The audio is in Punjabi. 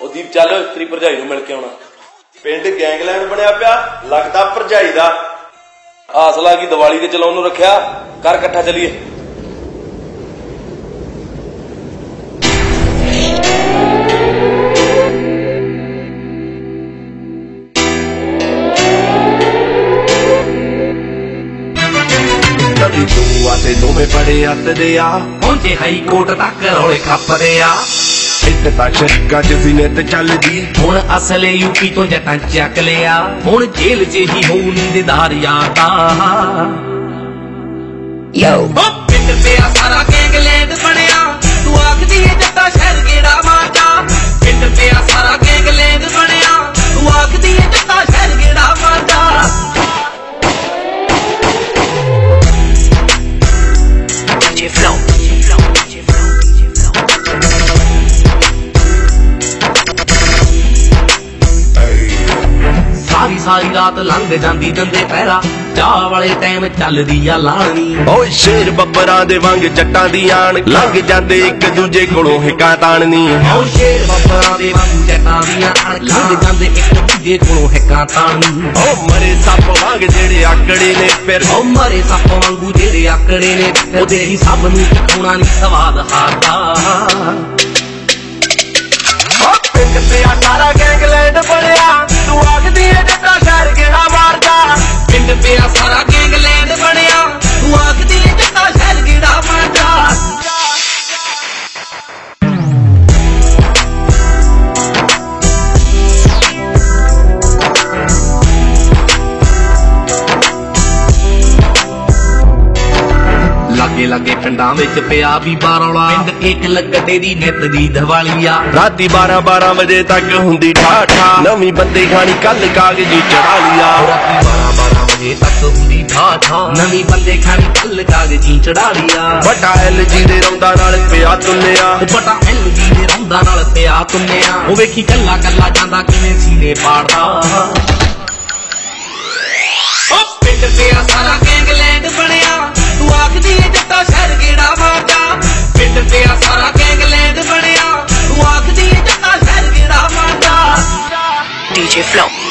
ਉਹ ਦੀਪ ਚੱਲ ਤੇਰੀ ਭਰਜਾਈ ਨੂੰ ਮਿਲ ਕੇ ਆਉਣਾ। ਪਿੰਡ ਗੈਂਗਲੈਂਡ ਬਣਿਆ ਪਿਆ ਲੱਗਦਾ ਭਰਜਾਈ ਦਾ। ਆਸਲਾ ਕੀ ਦੀਵਾਲੀ ਤੇ ਚਲਾਉਣ ਨੂੰ ਰੱਖਿਆ? ਕਰ ਇਕੱਠਾ ਚੱਲੀਏ। ਤੂੰ ਦੋਵੇਂ ਬੜੇ ਅੱਤਦੇ ਆ। ਪਹੁੰਚੇ ਹਾਈ ਕੋਰਟ ਤੱਕ ਰੌਲੇ ਖੱਪਦੇ ਆ। ਇੱਥੇ ਤਾਂ ਸ਼ੱਕਾਂ ਚ ਵੀ ਨਿਤ ਚੱਲਦੀ। ਹੁਣ ਅਸਲੇ ਯੂਪੀ ਤੋਂ ਜੱਟਾਂ ਚੱਕ ਲਿਆ। ਹੁਣ ਜੇਲ੍ਹ 'ਚ ਹੀ ਹੋਊ ਨੀਂਦਦਾਰ ਯਾਦਾ ਯੋ ਸਾਰੀ ਸਾਰੀ ਰਾਤ ਲੰਘ ਜਾਂਦੀ ਦੰਦੇ ਪਹਿਰਾ ਚਾਹ ਵਾਲੇ ਟਾਈਮ ਚੱਲਦੀ ਆ ਲਾਣੀ। ਓਏ ਸ਼ੇਰ ਬੱਬਰਾਂ ਦੇ ਵਾਂਗ ਜੱਟਾਂ ਦੀ ਆਣ। ਲੰਘ ਜਾਂਦੇ ਇੱਕ ਦੂਜੇ ਕੋਲੋਂ ਹਿੱਕਾਂ ਤਾਣਨੀ। ਆਉ ਸ਼ੇਰ ਬੱਬਰਾਂ ਦੇ ਵਾਂਗੂ ਜੱਟਾਂ ਦੀਆਂ ਅਣ ਲੰਘ ਜਾਂਦੇ ਇੱਕ ਦੂਜੇ ਕੋਲੋਂ ਹੈਕਾਂ ਤਾਣੀ ਓ ਮਰੇ ਸੱਪ ਵਾਂਗ ਜਿਹੜੇ ਆਕੜੇ ਨੇ ਫਿਰ। ਉਹ ਮਰੇ ਸੱਪ ਵਾਂਗੂ ਜਿਹੜੇ ਆਕੜੇ ਨੇ ਉਹਦੇ ਹੀ ਸਭ ਨੂੰ ਚਖਾਉਣਾ ਨਹੀਂ ਸਵਾਦ ਹਾਰਦਾ। ਓ ਪਿੰਡ ਪਿਆ ਸਾਰਾ ਗੈਂਗਲੈਂਡ ਲਾਗੇ ਲਾਗੇ ਪਿੰਡਾਂ ਵਿੱਚ ਪਿਆ ਵੀ ਬਾਰੌਲਾ ਪਿੰਡ ਇੱਕ ਲੱਗਦੇ ਦੀ ਨਿੱਤ ਦੀ ਦੀਵਾਲੀ ਆ ਰਾਤੀ 12 12 ਵਜੇ ਤੱਕ ਹੁੰਦੀ ਠਾਠਾ। ਨਵੀਂ ਬੰਦੇ ਖਾਣੀ ਕੱਲ ਕਾਗਜ਼ੀ ਚੜਾ ਲਿਆ ਰਾਤੀ 12 12 ਵਜੇ ਤੱਕ ਹੁੰਦੀ ਠਾ ਠਾ ਨਵੀਂ ਬੰਦੇ ਖਾਣੀ ਕੱਲ ਕਾਗਜ਼ੀ ਚੜਾ ਲਿਆ ਵੱਡਾ ਐਲਜੀ ਦੇ ਰੌਂਦਾ ਨਾਲ ਪਿਆ ਤੁੰਨਿਆ। ਪਟਾ ਐਲਜੀ ਦੇ ਰੌਂਦਾ ਨਾਲ ਪਿਆ ਤੁੰਨਿਆ। ਉਹ ਵੇਖੀ ਕੱਲਾ ਕੱਲਾ ਜਾਂਦਾ ਕਿਵੇਂ ਸੀਨੇ ਪਾੜਦਾ। ਉਹ ਪਿੰਡ ਪਿਆ ਸਾਰਾ flow.